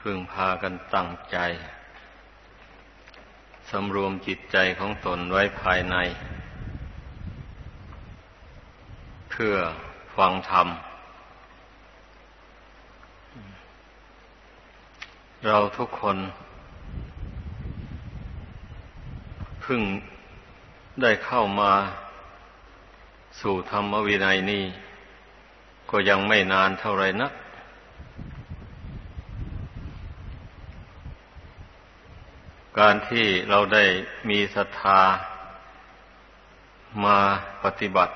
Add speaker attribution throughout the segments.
Speaker 1: พึงพากันตั้งใจ สำรวมจิตใจของตนไว้ภายใน เพื่อฟังธรรม เราทุกคนเพิ่งได้เข้ามาสู่ธรรมวินัยนี้ ก็ยังไม่นานเท่าไรนัก การที่เราได้มีศรัทธามาปฏิบัติ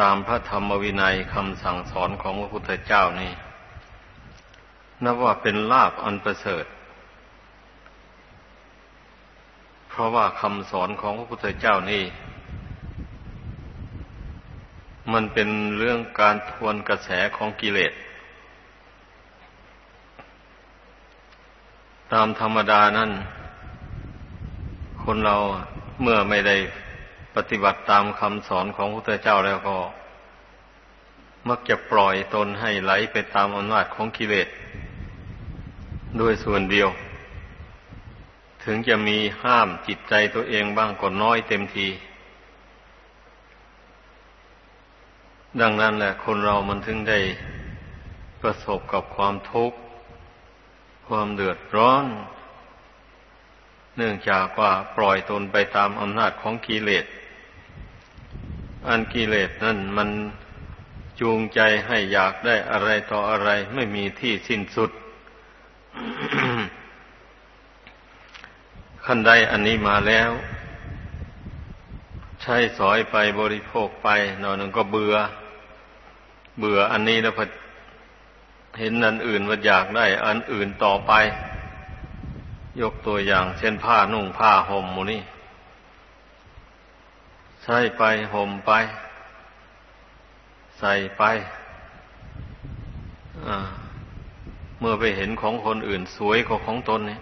Speaker 1: ตามพระธรรมวินัยคำสั่งสอนของพระพุทธเจ้านี่นับว่าเป็นลาภอันประเสริฐ เพราะว่าคำสอนของพระพุทธเจ้านี่ มันเป็นเรื่องการทวนกระแสของกิเลส ตามธรรมดานั้น คนเราเมื่อไม่ได้ปฏิบัติตามคำสอนของพระพุทธเจ้าแล้วก็ มักจะปล่อยตนให้ไหลไปตามอำนาจของกิเลสด้วยส่วนเดียว ถึงจะมีห้ามจิตใจตัวเองบ้างก็น้อยเต็มที ดังนั้นแหละคนเรามันถึงได้ประสบกับความทุกข์ ความเดือดร้อน เนื่องจากว่าปล่อยตนไปตามอำนาจของกิเลส อันกิเลสนั่นมันจูงใจให้อยากได้อะไรต่ออะไรไม่มีที่สิ้นสุดขั้นใดอันนี้มาแล้ว ใช้สอยไปบริโภคไปหน่อยหนึ่งก็เบื่อ เบื่ออันนี้แล้วพอเห็นอันอื่นว่าอยากได้ อันอื่นต่อไป ยกตัวอย่าง เช่นผ้านุ่งผ้าห่มมูนี่ใส่ไปห่มไป ใส่ไปเมื่อไปเห็นของคนอื่นสวยกว่าของตนเนี่ย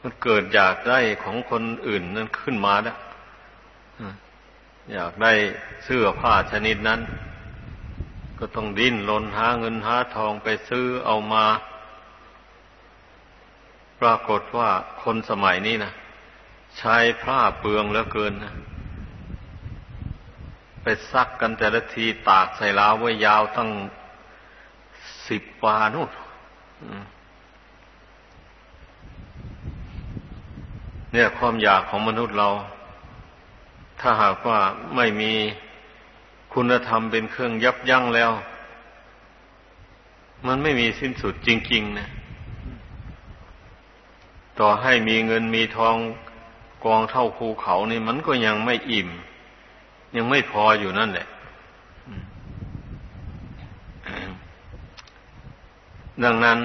Speaker 1: มันเกิดอยากได้ของคนอื่นนั้นขึ้นมาแล้วอยากได้เสื้อผ้าชนิดนั้น ก็ต้องดิ้นรนหาเงินหาทองไปซื้อเอามา ปรากฏว่าคนสมัยนี้นะใช้ผ้าเปลืองแล้วเกินนะไปซักกันแต่ละทีตากใส่ลาวไว้ยาวตั้งสิบวานู่นเนี่ยความอยากของมนุษย์เรา ถ้าหากว่าไม่มีคุณธรรมเป็นเครื่องยับยั้งแล้ว มันไม่มีสิ้นสุดจริง ๆ นะ ต่อให้มีเงินมีทองกองเท่าภูเขานี่มันก็ยังไม่อิ่ม ยังไม่พออยู่นั่นแหละดังนั้น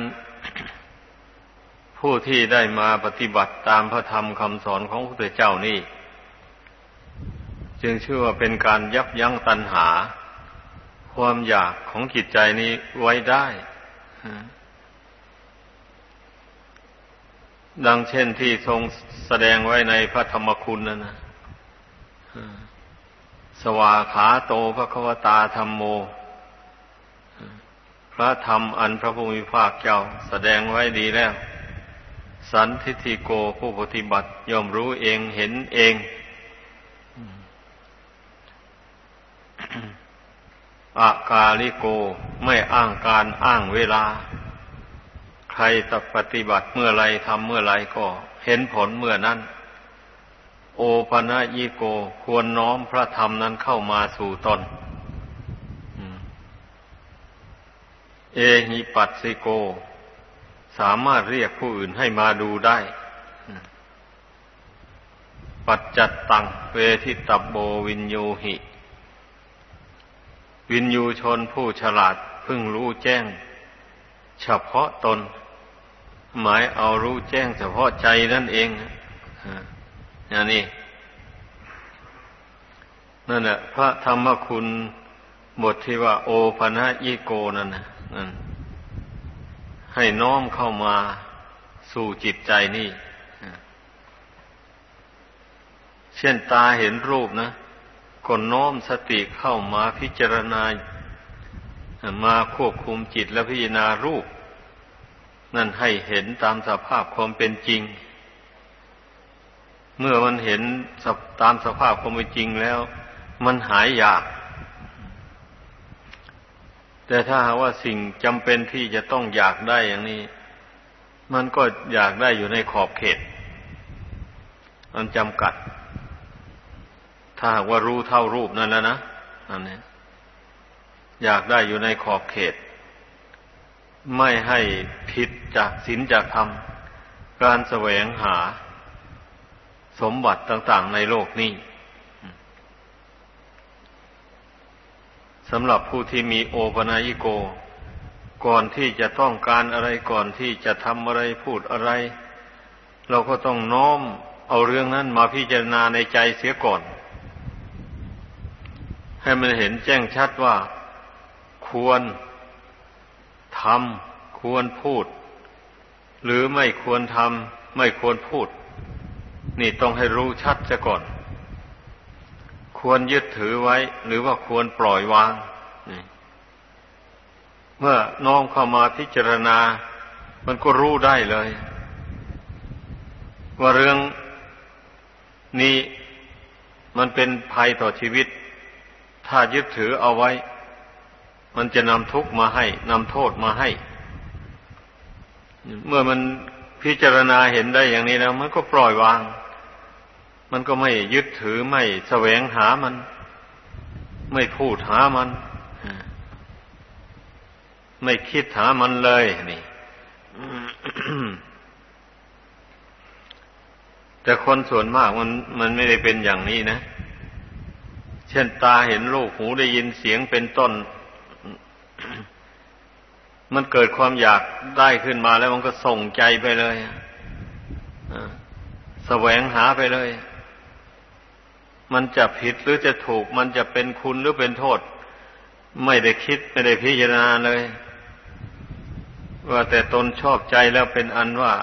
Speaker 1: ผู้ที่ได้มาปฏิบัติตามพระธรรมคำสอนของพระพุทธเจ้านี่ จึงชื่อว่าเป็นการยับยั้งตัณหา ความอยากของจิตใจนี้ไว้ได้ ดังเช่นที่ทรงแสดงไว้ในพระธรรมคุณนั่นนะสวาขาโตพระควตาธรรมโม พระธรรมอันพระภูมิภาคเจ้าแสดงไว้ดีแล้ว สันทิติโกผู้ปฏิบัติย่อมรู้เองเห็นเอง อากาลิโกไม่อ้างการอ้างเวลา ใครปฏิบัติเมื่อไรทำเมื่อไรก็เห็นผลเมื่อนั้น โอปะนะยิโกควรน้อมพระธรรมนั้นเข้ามาสู่ตนเอหิปัสสิโก สามารถเรียกผู้อื่นให้มาดูได้ ปัจจัตตังเวทิตบโบวินโยหิ วินยูชนผู้ฉลาดพึ่งรู้แจ้ง เฉพาะตน หมายเอารู้แจ้งเฉพาะใจนั่นเองอย่างนี้นั่นแหละพระธรรมคุณบทที่ว่า โอปนะยิโกนั่นนะนั่นให้น้อมเข้ามาสู่จิตใจนี่เช่นตาเห็นรูปนะก็น้อมสติเข้ามาพิจารณา มาควบคุมจิตและพิจารณารูป นั่นให้เห็นตามสภาพความเป็นจริง เมื่อมันเห็นตามสภาพความเป็นจริงแล้ว มันหายอยาก แต่ถ้าหาว่าสิ่งจำเป็นที่จะต้องอยากได้อย่างนี้ มันก็อยากได้อยู่ในขอบเขตมันจำกัด ถ้าหากว่ารู้เท่ารูปนั่นแล้วนะอันนี้อยากได้อยู่ในขอบเขต ไม่ให้ผิดจากศีลจากธรรม การแสวงหาสมบัติต่าง ๆ ในโลกนี้สำหรับผู้ที่มีโอปนายิโก ก่อนที่จะต้องการอะไรก่อนที่จะทำอะไรพูดอะไร เราก็ต้องน้อมเอาเรื่องนั้นมาพิจารณาในใจเสียก่อน ให้มันเห็นแจ้งชัดว่า ควรำควรพูด หรือไม่ควรทำไม่ควรพูด นี่ต้องให้รู้ชัดซะก่อน ควรยึดถือไว้ หรือว่าควรปล่อยวางเมื่อน้อมเข้ามาพิจารณา มันก็รู้ได้เลย ว่าเรื่องนี้มันเป็นภัยต่อชีวิต ถ้ายึดถือเอาไว้ มันจะนำทุกข์มาให้นำโทษมาให้ เมื่อมันพิจารณาเห็นได้อย่างนี้แล้ว มันก็ปล่อยวาง มันก็ไม่ยึดถือไม่แสวงหามัน ไม่พูดหามัน ไม่คิดหามันเลยนี่แต่คนส่วนมากมันมันไม่ได้เป็นอย่างนี้นะ เช่นตาเห็นรูปหูได้ยินเสียงเป็นต้น มันเกิดความอยากได้ขึ้นมาแล้วมันก็ส่งใจไปเลยแสวงหาไปเลย มันจะผิดหรือจะถูก มันจะเป็นคุณหรือเป็นโทษ ไม่ได้คิดไม่ได้พิจารณาเลย ว่าแต่ตนชอบใจแล้วเป็นอันว่า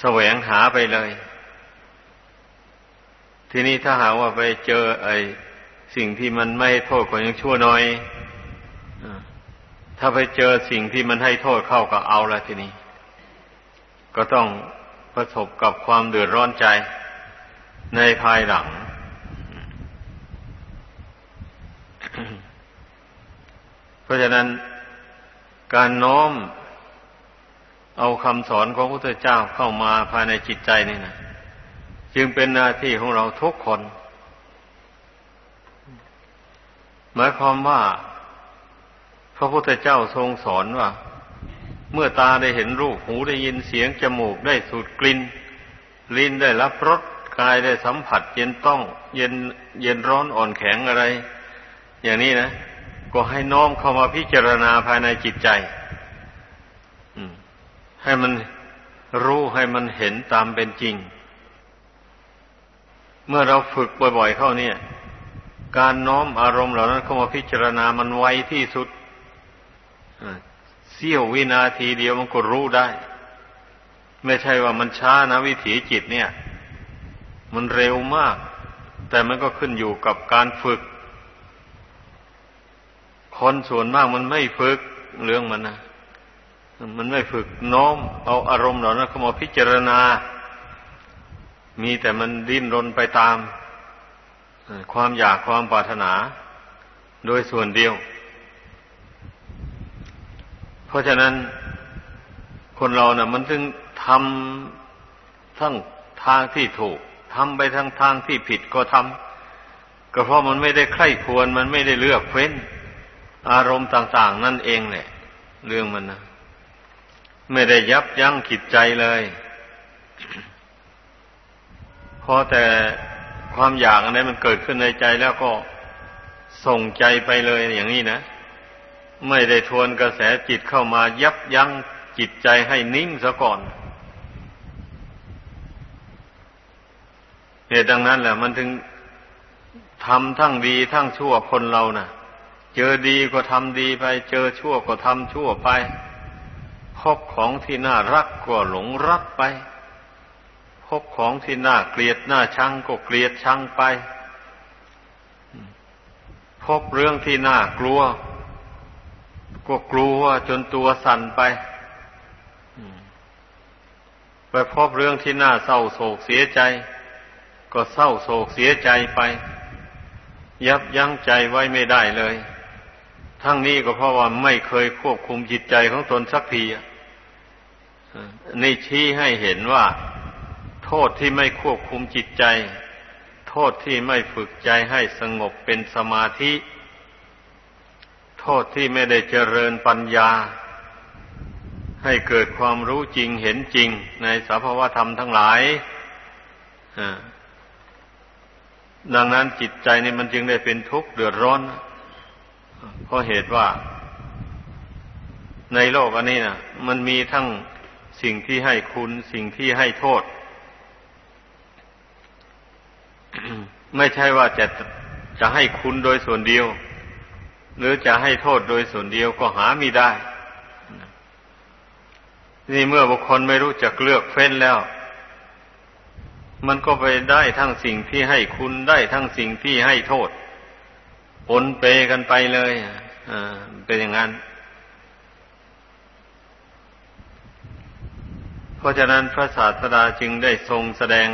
Speaker 1: แสวงหาไปเลย ทีนี้ถ้าหาว่าไปเจอไอ้สิ่งที่มันไม่โทษก็ยังชั่วน้อย ถ้าไปเจอสิ่งที่มันให้โทษเข้าก็เอาละทีนี้ ก็ต้องประสบกับความเดือดร้อนใจในภายหลัง เพราะฉะนั้นการน้อมเอาคำสอนของพระพุทธเจ้าเข้ามาภายในจิตใจนี่นะจึงเป็นหน้าที่ของเราทุกคน หมายความว่า พระพุทธเจ้าทรงสอนว่า เมื่อตาได้เห็นรูปหูได้ยินเสียงจมูกได้สูดกลิ่นลิ้นได้รับรสกายได้สัมผัส เย็นต้อง เย็นเย็นร้อนอ่อนแข็งอะไร อย่างนี้นะก็ให้น้อมเข้ามาพิจารณาภายในจิตใจให้มันรู้ให้มันเห็นตามเป็นจริง เมื่อเราฝึกบ่อย ๆ เข้าเนี่ย การน้อมอารมณ์เหล่านั้นเข้ามาพิจารณามันไวที่สุด เสี้ยววินาทีเดียวมันก็รู้ได้ ไม่ใช่ว่ามันช้านะวิถีจิตเนี่ย มันเร็วมาก แต่มันก็ขึ้นอยู่กับการฝึก คนส่วนมากมันไม่ฝึกเรื่องมันนะมันไม่ฝึกน้อมเอาอารมณ์เหล่านั้นเข้ามาพิจารณา มีแต่มันดิ้นรนไปตาม ความอยากความปรารถนา โดยส่วนเดียว ราะฉะนั้นคนเรานะ่ะ มันถึงทำทั้งทางที่ถูกทำไปทั้งทางที่ผิดก็ทำก็เพราะมันไม่ได้ใคร่ควรมันไม่ได้เลือกเฟ้น อารมณ์ต่าง ๆ นั่นเองแหละเรื่องมันนะไม่ได้ยับยั้งขิดใจเลยพอแต่ความอยากอะไรมันเกิดขึ้นในใจแล้วก็ส่งใจไปเลยอย่างนี้นะ ไม่ได้ทวนกระแสจิตเข้ามายับยั้งจิตใจให้นิ่งซะก่อนเหตุดังนั้นแหละมันถึงทำทั้งดีทั้งชั่วคนเรานะ่ะ เจอดีก็ทำดีไป เจอชั่วก็ทำชั่วไปพบของที่น่ารักก็หลงรักไปพบของที่น่าเกลียดน่าชังก็เกลียดชังไป พบเรื่องที่น่ากลัว ก็กลัวจนตัวสั่นไปไปพบเรื่องที่น่าเศร้าโศกเสียใจ ก็เศร้าโศกเสียใจไป ยับยั้งใจไว้ไม่ได้เลย ทั้งนี้ก็เพราะว่าไม่เคยควบคุมจิตใจของตนสักทีนี่ชี้ให้เห็นว่า โทษที่ไม่ควบคุมจิตใจ โทษที่ไม่ฝึกใจให้สงบเป็นสมาธิ โทษที่ไม่ได้เจริญปัญญา ให้เกิดความรู้จริงเห็นจริงในสภาวธรรมทั้งหลายดังนั้นจิตใจนี่มันจึงได้เป็นทุกข์เดือดร้อน เพราะเหตุว่า ในโลกอันนี้นะมันมีทั้งสิ่งที่ให้คุณสิ่งที่ให้โทษ ไม่ใช่ว่าจะจะให้คุณโดยส่วนเดียว หรือจะให้โทษโดยส่วนเดียวก็หาไม่ได้นี่เมื่อบุคคลไม่รู้จักเลือกเฟ้นแล้ว มันก็ไปได้ทั้งสิ่งที่ให้คุณได้ทั้งสิ่งที่ให้โทษปนเปกันไปเลยอ่าเป็นอย่างนั้น เพราะฉะนั้นพระศาสดาจึงได้ทรงแสดง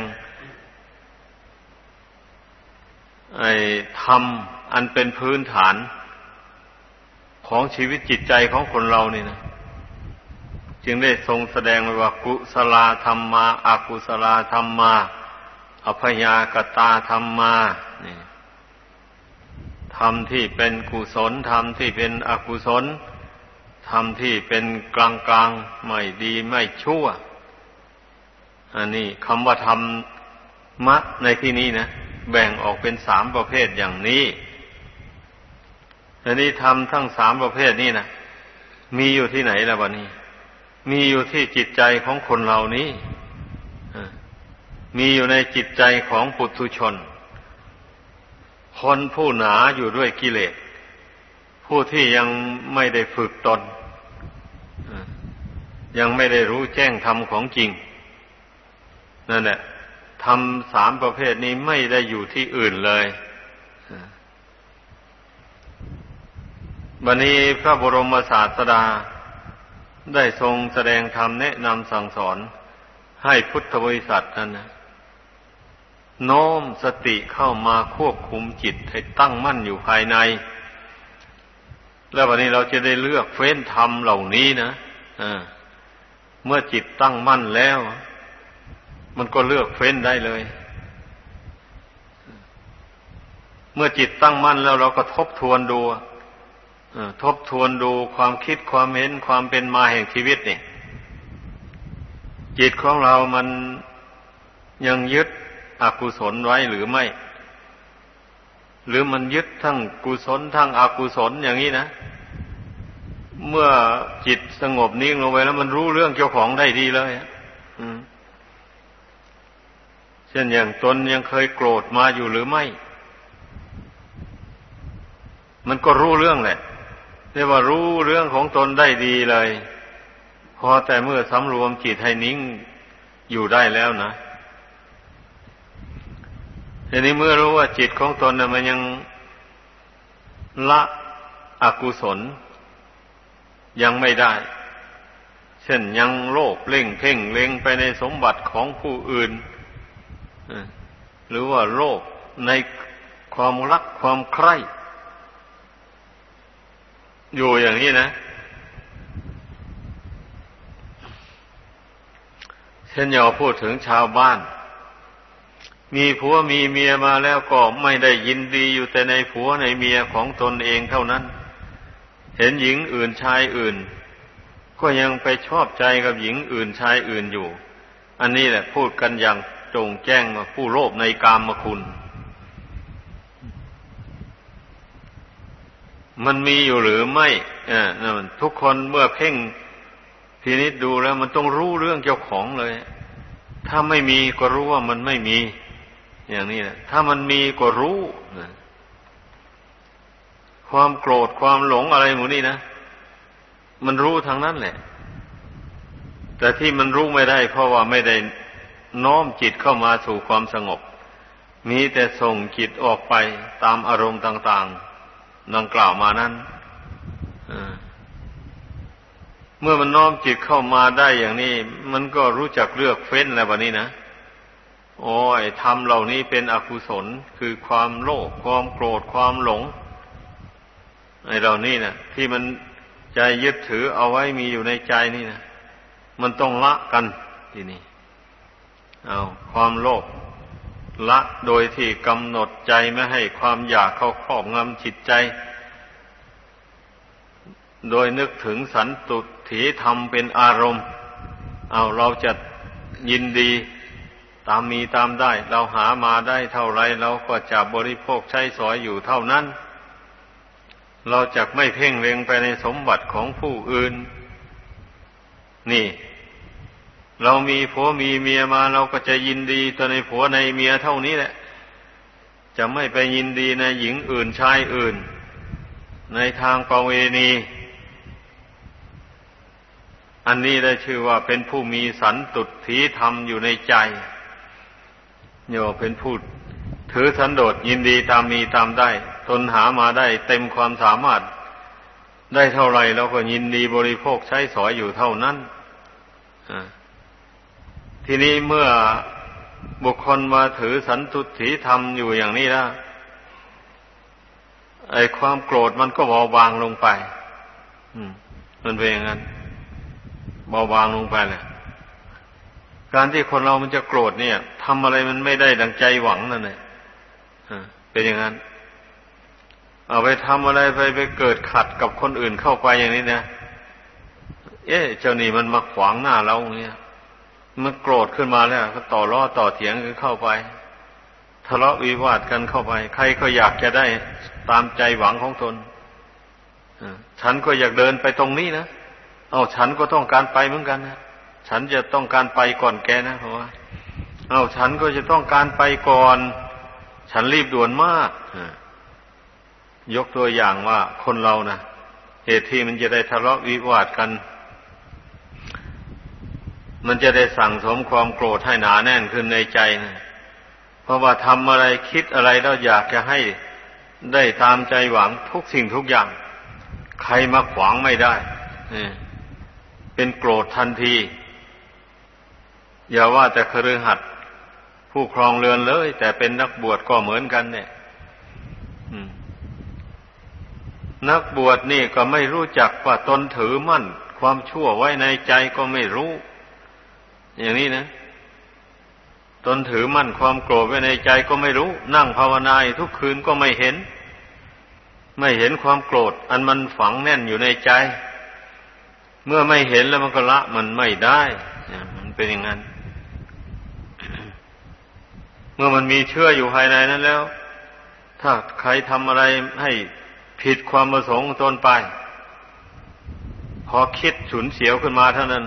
Speaker 1: ไอ้ธรรมอันเป็นพื้นฐาน ของชีวิตจิตใจของคนเรานี่นะ จึงได้ทรงแสดงไว้ว่ากุศลธรรมมาอากุศลธรรมมาอภยากตาธรรมมานี่ธรรมที่เป็นกุศลธรรมที่เป็นอกุศลธรรมที่เป็นกลางกลางไม่ดีไม่ชั่ว อันนี้คำว่าธรรมมะในที่นี้นะแบ่งออกเป็นสามประเภทอย่างนี้ อันนี้ธรรมทั้งสามประเภทนี้นะมีอยู่ที่ไหนล่ะวะนี้ มีอยู่ที่จิตใจของคนเหล่านี้มีอยู่ในจิตใจของปุถุชน คนผู้หนาอยู่ด้วยกิเลส ผู้ที่ยังไม่ได้ฝึกตน ยังไม่ได้รู้แจ้งธรรมของจริง นั่นแหละทำสามประเภทนี้ไม่ได้อยู่ที่อื่นเลย วันนี้พระบรมศาสดา ได้ทรงแสดงธรรมแนะนำสั่งสอนให้พุทธบริษัทนั้นนะโน้มสติเข้ามาควบคุมจิตให้ตั้งมั่นอยู่ภายใน แล้ววันนี้เราจะได้เลือกเฟ้นธรรมเหล่านี้นะะเมื่อจิตตั้งมั่นแล้ว มันก็เลือกเฟ้นได้เลย เมื่อจิตตั้งมั่นแล้วเราก็ทบทวนดู ทบทวนดูความคิดความเห็นความเป็นมาแห่งชีวิตนี่จิตของเรามันยังยึดอกุศลไว้หรือไม่ หรือมันยึดทั้งกุศลทั้งอกุศลอย่างนี้นะ เมื่อจิตสงบนิ่งลงไปแล้วมันรู้เรื่องเจ้าของได้ดีเลยเช่นอย่างตนยังเคยโกรธมาอยู่หรือไม่ มันก็รู้เรื่องแหละ เรียกว่ารู้เรื่องของตนได้ดีเลย พอแต่เมื่อสำรวมจิตให้นิ่งอยู่ได้แล้วนะทีนี้เมื่อรู้ว่าจิตของตนนะมันยังละอกุศล ยังไม่ได้ เช่นยังโลภเล่งเพ่งเล็งไปในสมบัติของผู้อื่น หรือว่าโลภในความรักความใคร่ อยู่อย่างนี้นะ เช่นอย่าพูดถึงชาวบ้าน มีผัวมีเมียมาแล้วก็ไม่ได้ยินดีอยู่แต่ในผัวในเมียของตนเองเท่านั้น เห็นหญิงอื่นชายอื่น ก็ยังไปชอบใจกับหญิงอื่นชายอื่นอยู่ อันนี้แหละพูดกันอย่างจงแจ้งว่าผู้โลภในกามคุณ มันมีอยู่หรือไม่อ่าทุกคนเมื่อเพ่งพินิจดูแล้ว มันต้องรู้เรื่องเจ้าของเลย ถ้าไม่มีก็รู้ว่ามันไม่มี อย่างนี้แหละถ้ามันมีก็รู้ความโกรธความหลงอะไรหมูนี่นะมันรู้ทางนั้นแหละ แต่ที่มันรู้ไม่ได้ เพราะว่าไม่ได้น้อมจิตเข้ามาสู่ความสงบ มีแต่ส่งจิตออกไปตามอารมณ์ต่าง ๆ ดังกล่าวมานั้นเมื่อมันน้อมจิตเข้ามาได้อย่างนี้ มันก็รู้จักเลือกเฟ้นแล้ววันนี้นะโอ้ยทำเหล่านี้เป็นอกุศลคือความโลภความโกรธความหลงไอ้เหล่านี้นะที่มันใจยึดถือเอาไว้มีอยู่ในใจนี่นะมันต้องละกันทีนี้เอาความโลภ ละโดยที่กำหนดใจไม่ให้ความอยากเข้าครอบงำจิตใจ โดยนึกถึงสันตุถีธรรมเป็นอารมณ์ เอาเราจะยินดีตามมีตามได้ เราหามาได้เท่าไรเราก็จะบริโภคใช้สอยอยู่เท่านั้น เราจะไม่เพ่งเล็งไปในสมบัติของผู้อื่น นี่ เรามีผัวมีเมียมาเราก็จะยินดีตัวในผัวในเมียเท่านี้แหละ จะไม่ไปยินดีในหญิงอื่นชายอื่น ในทางประเวณี อันนี้ได้ชื่อว่าเป็นผู้มีสันตุถีธรรมอยู่ในใจโยเป็นผู้ถือสันโดษยินดีตามมีตามได้ ตนหามาได้เต็มความสามารถ ได้เท่าไรเราก็ยินดีบริโภคใช้สอยอยู่เท่านั้น ทีนี้เมื่อบุคคลมาถือสันตุถีธรรมอยู่อย่างนี้แล้วไอ้ความโกรธมันก็เบาบางลงไปมันเป็นอย่างนั้นเบาบางลงไปแหละการที่คนเรามันจะโกรธเนี่ยทำอะไรมันไม่ได้ดังใจหวังนั่นเองเป็นอย่างนั้น เอาไปทำอะไรไปไปเกิดขัดกับคนอื่นเข้าไปอย่างนี้เนี่ยเอ๊ะเจ้านี่มันมาขวางหน้าเราเนี่ย มันโกรธขึ้นมาแล้ว ก็ต่อล้อต่อเถียงกันเข้าไป ทะเลาะวิวาทกันเข้าไป ใครก็อยากจะได้ตามใจหวังของตนฉันก็อยากเดินไปตรงนี้นะเอาฉันก็ต้องการไปเหมือนกันนะฉันจะต้องการไปก่อนแกนะเพราะว่าเอาฉันก็จะต้องการไปก่อน ฉันรีบด่วนมากยกตัวอย่างว่าคนเรานะเหตุที่มันจะได้ทะเลาะวิวาทกัน มันจะได้สั่งสมความโกรธให้หนาแน่นขึ้นในใจนะเพราะว่าทำอะไรคิดอะไรแล้วอยากจะให้ได้ตามใจหวังทุกสิ่งทุกอย่าง ใครมาขวางไม่ได้เป็นโกรธทันที อย่าว่าแต่ครือหัดผู้ครองเรือนเลย แต่เป็นนักบวชก็เหมือนกันเนี่ยนักบวชนี่ก็ไม่รู้จักว่าตนถือมั่น ความชั่วไว้ในใจก็ไม่รู้ อย่างนี้นะตนถือมั่นความโกรธไว้ในใจก็ไม่รู้ นั่งภาวนาทุกคืนก็ไม่เห็น ไม่เห็นความโกรธ อันมันฝังแน่นอยู่ในใจ เมื่อไม่เห็นแล้วมันก็ละมันไม่ได้มันเป็นอย่างนั้น เมื่อมันมีเชื่ออยู่ภายในนั้นแล้ว ถ้าใครทำอะไรให้ผิดความประสงค์ตนไป พอคิดฉุนเสียวขึ้นมาเท่านั้น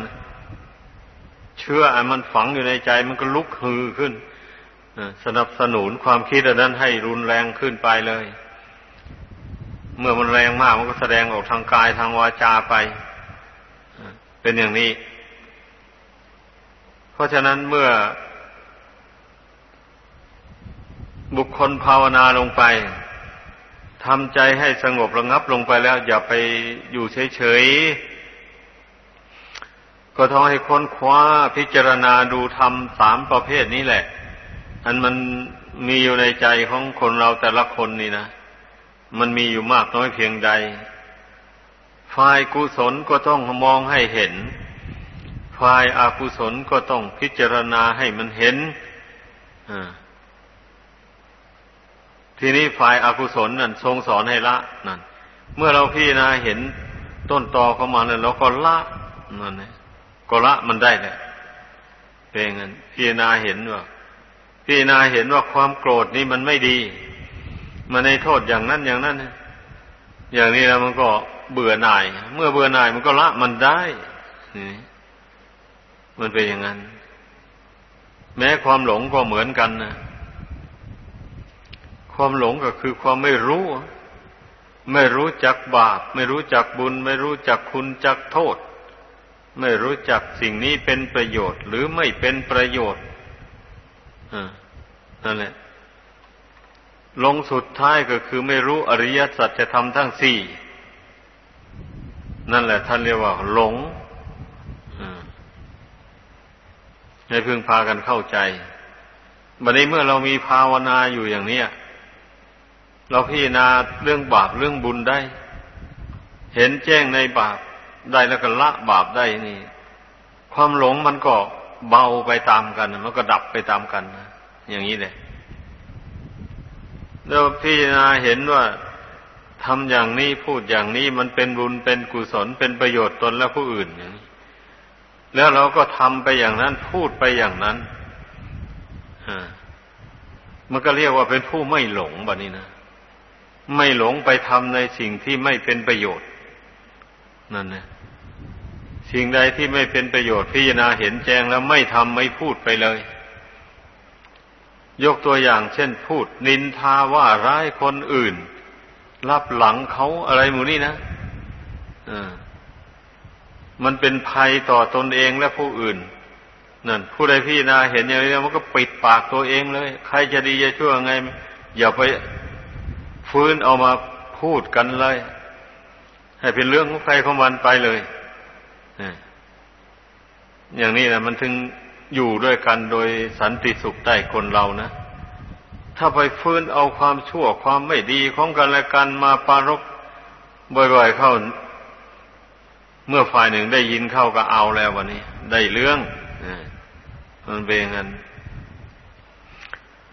Speaker 1: เชื่ออันมันฝังอยู่ในใจมันก็ลุกฮือขึ้นสนับสนุนความคิดอันนั้นให้รุนแรงขึ้นไปเลย เมื่อมันแรงมากมันก็แสดงออกทางกายทางวาจาไป เป็นอย่างนี้ เพราะฉะนั้นเมื่อ บุคคลภาวนาลงไปทำใจให้สงบระงับลงไปแล้ว อย่าไปอยู่เฉยๆ ก็ต้องให้ค้นคว้าพิจารณาดูธรรมสามประเภทนี้แหละ อันมันมีอยู่ในใจของคนเราแต่ละคนนี่นะ มันมีอยู่มากน้อยเพียงใด ฝ่ายกุศลก็ต้องมองให้เห็น ฝ่ายอากุศลก็ต้องพิจารณาให้มันเห็น ทีนี้ฝ่ายอากุศลนั่นทรงสอนให้ละนั่น เมื่อเราพี่นาเห็นต้นตอเข้ามาเนี่ยเราก็ละนั่นเอง ก็ละมันได้แหละเป็นงั้นพี่นาเห็นว่าพี่นาเห็นว่าความโกรธนี่มันไม่ดี มันในโทษอย่างนั้นอย่างนั้นอย่างนี้แล้วมันก็เบื่อหน่าย เมื่อเบื่อหน่ายมันก็ละมันได้นี่มันเป็นอย่างนั้น แม้ความหลงก็เหมือนกันนะความหลงก็คือความไม่รู้ ไม่รู้จักบาป ไม่รู้จักบุญ ไม่รู้จักคุณจักโทษ ไม่รู้จักสิ่งนี้เป็นประโยชน์ หรือไม่เป็นประโยชน์นั่นแหละ ลงสุดท้ายก็คือไม่รู้อริยสัจธรรมทั้งสี่ นั่นแหละ ท่านเรียกว่า หลงให้พึ่งพากันเข้าใจ บัดนี้เมื่อเรามีภาวนาอยู่อย่างนี้เราพิจารณาเรื่องบาปเรื่องบุญได้ เห็นแจ้งในบาป ได้แล้วก็ละบาปได้นี่ ความหลงมันก็เบาไปตามกัน มันก็ดับไปตามกันนะอย่างนี้เลยแล้วพิจารณาเห็นว่าทำอย่างนี้พูดอย่างนี้มันเป็นบุญเป็นกุศลเป็นประโยชน์ตนและผู้อื่นอย่างนี้แล้วเราก็ทำไปอย่างนั้นพูดไปอย่างนั้นมันก็เรียกว่าเป็นผู้ไม่หลงแบบนี้นะไม่หลงไปทำในสิ่งที่ไม่เป็นประโยชน์ นั่นนะ สิ่งใดที่ไม่เป็นประโยชน์พิจารณาเห็นแจ้งแล้วไม่ทำไม่พูดไปเลย ยกตัวอย่างเช่นพูด นินทาว่าร้ายคนอื่น รับหลังเขาอะไรหมูนี่นะอ่ามันเป็นภัยต่อตนเองและผู้อื่นนั่นผู้ใดพี่นาเห็นอย่างนี้มันก็ปิดปากตัวเองเลย ใครจะดีจะชั่วไง อย่าไปฟื้นเอามาพูดกันเลย ให้เป็นเรื่องของใครของมันไปเลย อย่างนี้นะมันถึงอยู่ด้วยกันโดยสันติสุขได้คนเรานะ ถ้าไปฟื้นเอาความชั่วความไม่ดีของกันและกันมาปารกบ่อยๆเข้า เมื่อฝ่ายหนึ่งได้ยินเข้าก็เอาแล้ววันนี้ ได้เรื่องมันเป็นงั้น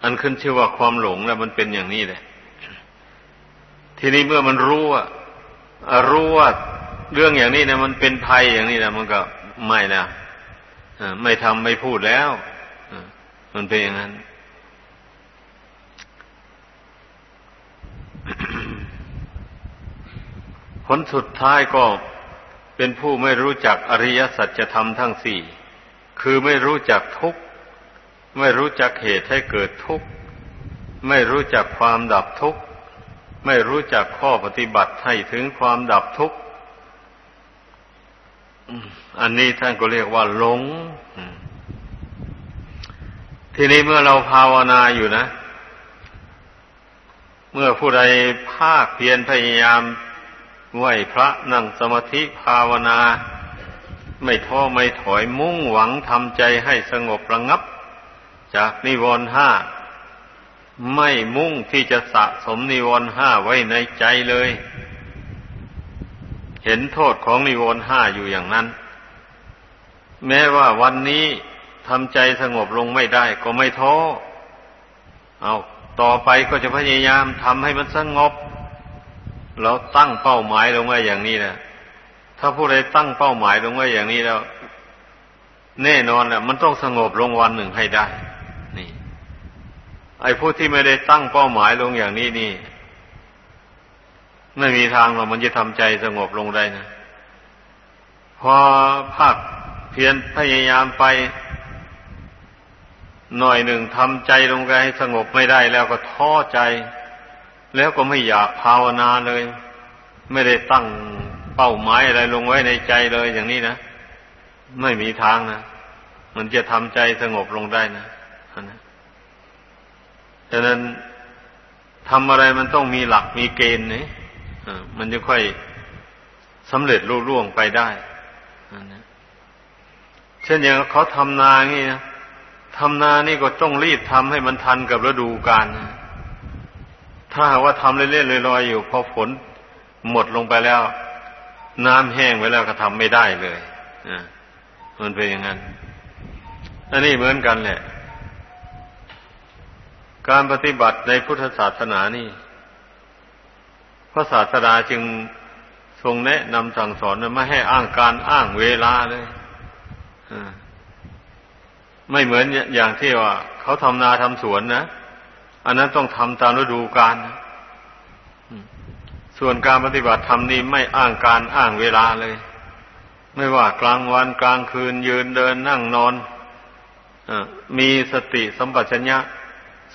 Speaker 1: อันขึ้นชื่อว่าความหลงแล้วมันเป็นอย่างนี้แหละ ทีนี้เมื่อมันรู้ว่ารู้ว่า เรื่องอย่างนี้นะมันเป็นภัยอย่างนี้นะมันก็ไม่แล้วไม่ทำไม่พูดแล้วมันเป็นอย่างนั้น ผลสุดท้ายก็เป็นผู้ไม่รู้จักอริยสัจธรรมทั้งสี่ คือไม่รู้จักทุกข์ ไม่รู้จักเหตุให้เกิดทุกข์ ไม่รู้จักความดับทุกข์ ไม่รู้จักข้อปฏิบัติให้ถึงความดับทุกข์ อันนี้ท่านก็เรียกว่าหลง ทีนี้เมื่อเราภาวนาอยู่นะ เมื่อผู้ใดภาคเพียรพยายามไหวพระนั่งสมาธิภาวนา ไม่ท้อไม่ถอยมุ่งหวังทำใจให้สงบระงับ จากนิวรณ์ห้าไม่มุ่งที่จะสะสมนิวรณ์ห้าไว้ในใจเลย เห็นโทษของนิวรณ์ห้าอยู่อย่างนั้น แม้ว่าวันนี้ทำใจสงบลงไม่ได้ก็ไม่ท้อเอาต่อไปก็จะพยายามทำให้มันสงบ เราตั้งเป้าหมายลงไว้อย่างนี้นะถ้าผู้ใดตั้งเป้าหมายลงไว้อย่างนี้แล้ว แน่นอนแหละมันต้องสงบลงวันหนึ่งให้ได้ นี่ ไอ้ผู้ที่ไม่ได้ตั้งเป้าหมายลงอย่างนี้นี่ ไม่มีทางหรอกมันจะทำใจสงบลงได้นะพอภาคเพียรพยายามไป หน่อยหนึ่งทำใจลงไปให้สงบไม่ได้แล้วก็ท้อใจ แล้วก็ไม่อยากภาวนาเลย ไม่ได้ตั้งเป้าหมายอะไรลงไว้ในใจเลยอย่างนี้นะไม่มีทางนะมันจะทำใจสงบลงได้นะนะฉะนั้นทำอะไรมันต้องมีหลักมีเกณฑ์นี่ มันจะค่อยสำเร็จรุ่ร่วงไปได้นะเช่นอย่างเขาทำนางี้นะทำนานี่ก็ต้องรีบทำให้มันทันกับฤดูกาลนะถ้าหากว่าทำเล่นๆลอยๆอยู่ พอฝนหมดลงไปแล้ว น้ำแห้งไปแล้วก็ทำไม่ได้เลยมันเป็นอย่างนั้น อันนี้เหมือนกันแหละ การปฏิบัติในพุทธศาสนานี่ พระศาสดาจึงทรงแนะนำสั่งสอนไม่ให้อ้างการอ้างเวลาเลยไม่เหมือนอย่างที่ว่าเขาทำนาทำสวนนะอันนั้นต้องทำตามฤดูกาลส่วนการปฏิบัติธรรมนี้ไม่อ้างการอ้างเวลาเลย ไม่ว่ากลางวันกลางคืนยืนเดินนั่งนอนอมีสติสัมปชัญญะ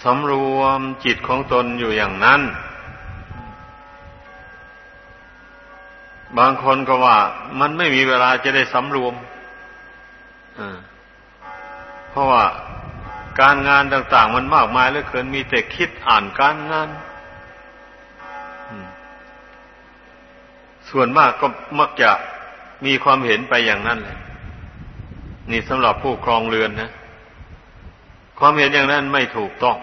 Speaker 1: สำรวมจิตของตนอยู่อย่างนั้น บางคนก็ว่ามันไม่มีเวลาจะได้สำรวมเพราะว่าการงานต่าง ๆ มันมากมายเหลือเกินมีแต่คิดอ่านการงานส่วนมากก็มักจะมีความเห็นไปอย่างนั้นเลยนี่สำหรับผู้ครองเรือนนะ ความเห็นอย่างนั้นไม่ถูกต้อง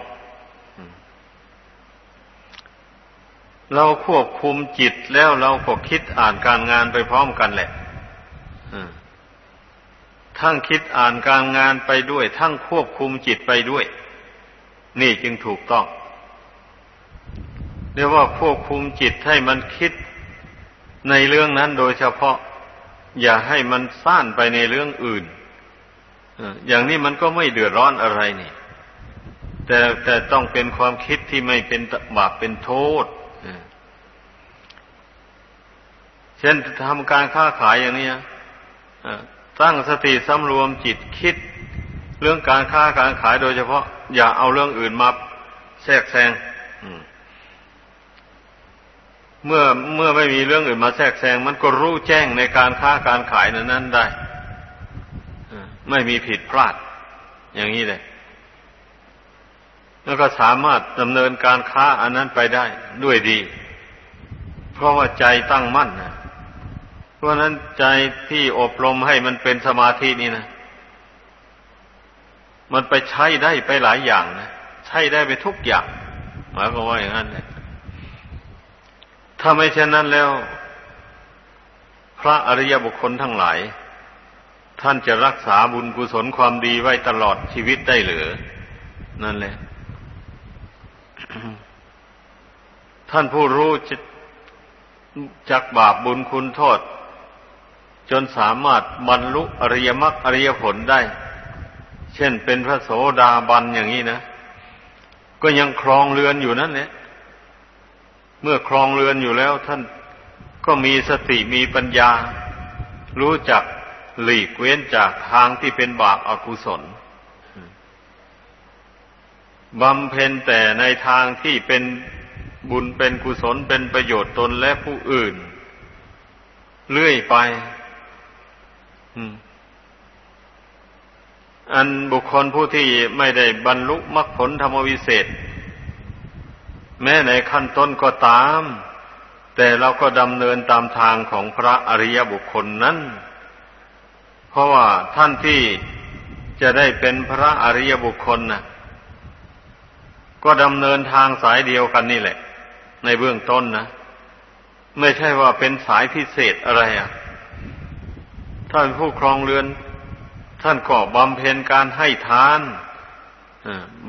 Speaker 1: เราควบคุมจิตแล้วเราก็คิดอ่านการงานไปพร้อมกันแหละทั้งคิดอ่านการงานไปด้วย ทั้งควบคุมจิตไปด้วย นี่จึงถูกต้อง เรียกว่าควบคุมจิตให้มันคิดในเรื่องนั้นโดยเฉพาะ อย่าให้มันซ่านไปในเรื่องอื่นอย่างนี้มันก็ไม่เดือดร้อนอะไรนี่ แต่แต่ต้องเป็นความคิดที่ไม่เป็นบาปเป็นโทษ เช่นทำการค้าขายอย่างนี้ตั้งสติสำรวมจิตคิด เรื่องการค้าการขายโดยเฉพาะ อย่าเอาเรื่องอื่นมาแทรกแซงเมื่อเมื่อไม่มีเรื่องอื่นมาแทรกแซงมันก็รู้แจ้งในการค้าการขายนั้นนั้นได้ไม่มีผิดพลาด อย่างนี้เลยแล้วก็สามารถดำเนินการค้าอันนั้นไปได้ด้วยดี เพราะว่าใจตั้งมั่นนะ ราะนั้นใจที่อบรมให้มันเป็นสมาธินี่นะ มันไปใช้ได้ไปหลายอย่างนะใช้ได้ไปทุกอย่างหมายความว่าอย่างนั้นเลยถ้าไม่เช่นนั้นแล้ว พระอริยบุคคลทั้งหลาย ท่านจะรักษาบุญกุศลความดีไว้ตลอดชีวิตได้หรือ นั่นแหละ ท่านผู้รู้จักบาปบุญคุณโทษ จนสามารถบรรลุอริยมรรคอริยผลได้ เช่นเป็นพระโสดาบันอย่างนี้นะ ก็ยังครองเรือนอยู่นั่นแหละเมื่อครองเรือนอยู่แล้วท่านก็มีสติมีปัญญา รู้จักหลีกเว้นจากทางที่เป็นบาปอากุศลบำเพ็ญแต่ในทางที่เป็นบุญเป็นกุศลเป็นประโยชน์ตนและผู้อื่น เรื่อยไป อันบุคคลผู้ที่ไม่ได้บรรลุมรรคผลธรรมวิเศษ แม้ในขั้นต้นก็ตาม แต่เราก็ดำเนินตามทางของพระอริยบุคคลนั้น เพราะว่าท่านที่จะได้เป็นพระอริยบุคคลนะก็ดำเนินทางสายเดียวกันนี่แหละ ในเบื้องต้นนะ ไม่ใช่ว่าเป็นสายพิเศษอะไรอะ ท่านผู้ครองเรือน ท่านก็บำเพ็ญการให้ทาน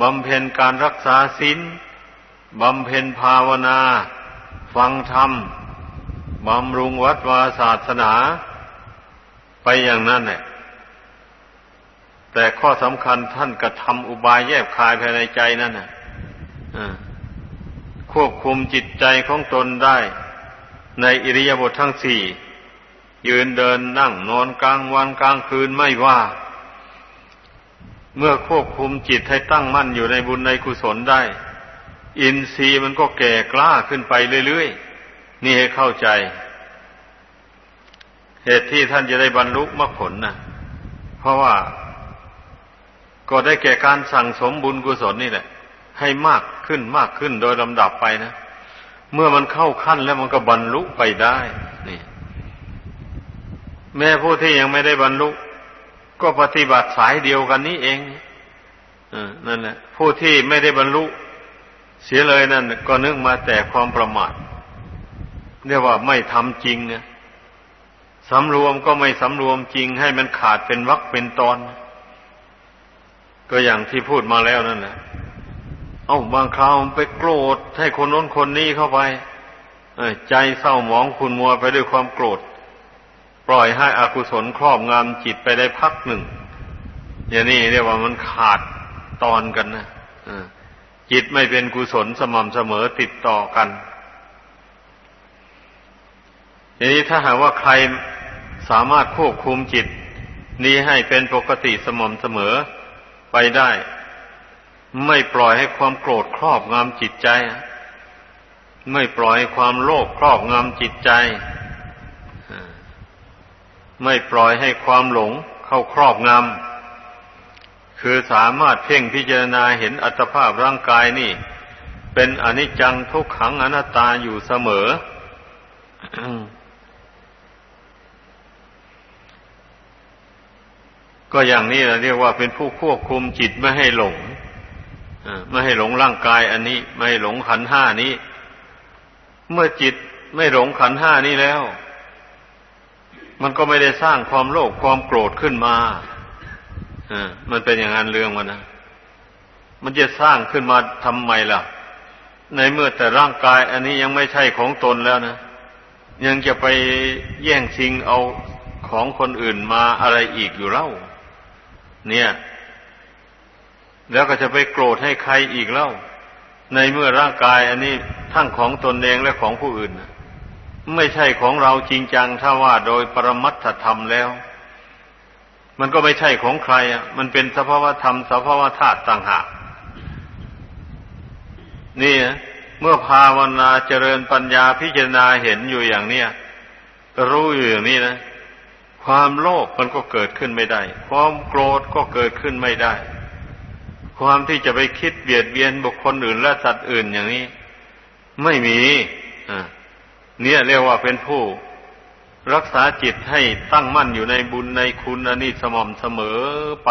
Speaker 1: บำเพ็ญการรักษาศีลบำเพ็ญภาวนา ฟังธรรมบำรุงวัดวาศาสนา ไปอย่างนั้นแหละแต่ข้อสำคัญท่านกระทำอุบายแยบคายภายในใจนั่นน่ะควบคุมจิตใจของตนได้ ในอิริยาบถททั้งสี่ ยืนเดินนั่งนอนกลางวันกลางคืนไม่ว่า เมื่อควบคุมจิตให้ตั้งมั่นอยู่ในบุญในกุศลได้ อินทรีย์มันก็แก่กล้าขึ้นไปเรื่อยๆ นี่ให้เข้าใจ เหตุที่ท่านจะได้บรรลุมรรคผลนะเพราะว่าก็ได้แก่การสั่งสมบุญกุศลนี่แหละ ให้มากขึ้นมากขึ้นโดยลำดับไปนะ เมื่อมันเข้าขั้นแล้วมันก็บรรลุไปได้ แม้ผู้ที่ยังไม่ได้บรรลุก็ปฏิบัติสายเดียวกันนี้เองอนั่นแหละผู้ที่ไม่ได้บรรลุเสียเลยนั่นก็นึกมาแต่ความประมาทเรียกว่าไม่ทำจริงเนี่ยสำรวมก็ไม่สำรวมจริงให้มันขาดเป็นวักเป็นตอน ก็อย่างที่พูดมาแล้วนั่นแหละเอา้าบางคราวไปโกรธให้คนน้นคนนี้เข้าไปใจเศร้าหมองคุณมัวไปด้วยความโกรธ ปล่อยให้อกุศลครอบงำจิตไปได้พักหนึ่ง อย่างนี้เรียกว่ามันขาดตอนกันนะจิตไม่เป็นกุศลสม่ำเสมอติดต่อกันทีนี้ถ้าหากว่าใครสามารถควบคุมจิต นี้ให้เป็นปกติสม่ำเสมอไปได้ ไม่ปล่อยให้ความโกรธครอบงำจิตใจ ไม่ปล่อยให้ความโลภครอบงำจิตใจ ไม่ปล่อยให้ความหลงเข้าครอบงำคือสามารถเพ่งพิจารณาเห็นอัตภาพร่างกายนี่ เป็นอนิจจังทุกขังอนัตตาอยู่เสมอ ก็อย่างนี้เราเรียกว่าเป็นผู้ควบคุมจิตไม่ให้หลงไม่ให้หลงร่างกายอันนี้ ไม่ให้หลงขันห้านี้ เมื่อจิตไม่หลงขันห้านี้แล้ว มันก็ไม่ได้สร้างความโลภความโกรธขึ้นมาอ่ามันเป็นอย่างนั้นเรื่องมันนะ มันจะสร้างขึ้นมาทำไมล่ะ ในเมื่อแต่ร่างกาย อันนี้ยังไม่ใช่ของตนแล้วนะ ยังจะไปแย่งชิงเอาของคนอื่นมาอะไรอีกอยู่เล่า เนี่ย แล้วก็จะไปโกรธให้ใครอีกเล่า ในเมื่อร่างกาย อันนี้ทั้งของตนเองและของผู้อื่น ไม่ใช่ของเราจริงจังถ้าว่าโดยปรมัตถธรรมแล้ว มันก็ไม่ใช่ของใครอะ มันเป็นสภาวธรรมสภาวธาตุต่างหากนี่เมื่อภาวนาเจริญปัญญาพิจารณาเห็นอยู่อย่างเนี้ยรู้อยู่อย่างนี้นะความโลภมันก็เกิดขึ้นไม่ได้ ความโกรธก็เกิดขึ้นไม่ได้ ความที่จะไปคิดเบียดเบียนบุคคลอื่นและสัตว์อื่นอย่างนี้ ไม่มีอ่า เนี่ยเรียกว่าเป็นผู้รักษาจิตให้ตั้งมั่นอยู่ในบุญในคุณอันนี้สม่ำเสมอไป